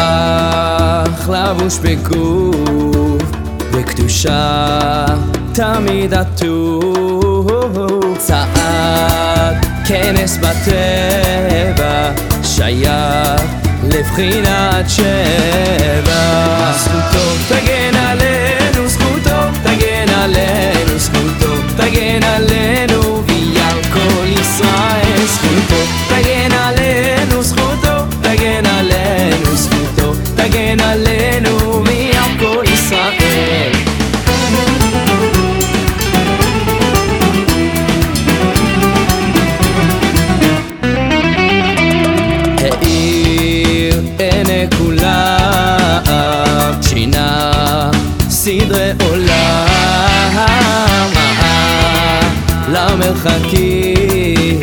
מלאך לבוש בגוף בקדושה תמיד עטוף צעד כנס בטבע שייך לבחינת שבע. זכותו תגן שינה סדרי עולם, למרחקים,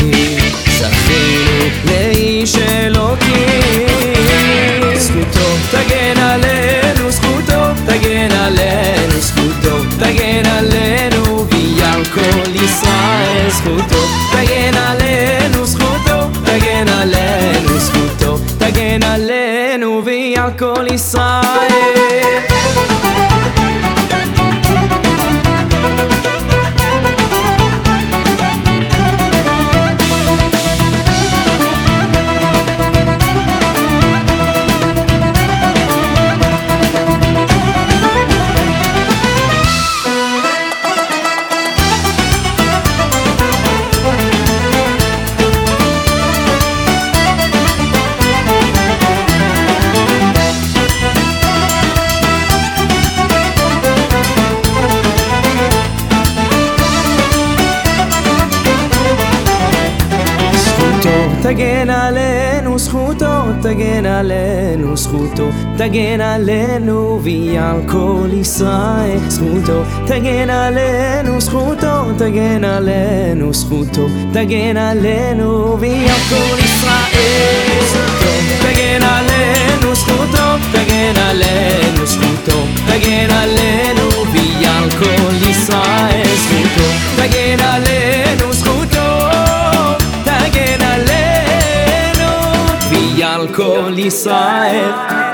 זכינו לאיש אלוקים. זכותו תגן עלינו, זכותו תגן עלינו, זכותו תגן עלינו, ועל כל ישראל. זכותו תגן עלינו, זכותו תגן עלינו, זכותו תגן עלינו, ועל כל ישראל תגן עלינו, זכותו תגן עלינו, זכותו תגן עלינו ועל כל ישראל. זכותו תגן עלינו, זכותו תגן עלינו, זכותו תגן עלינו ועל כל ישראל. זכותו תגן עלינו, תגן עלינו ועל כל ישראל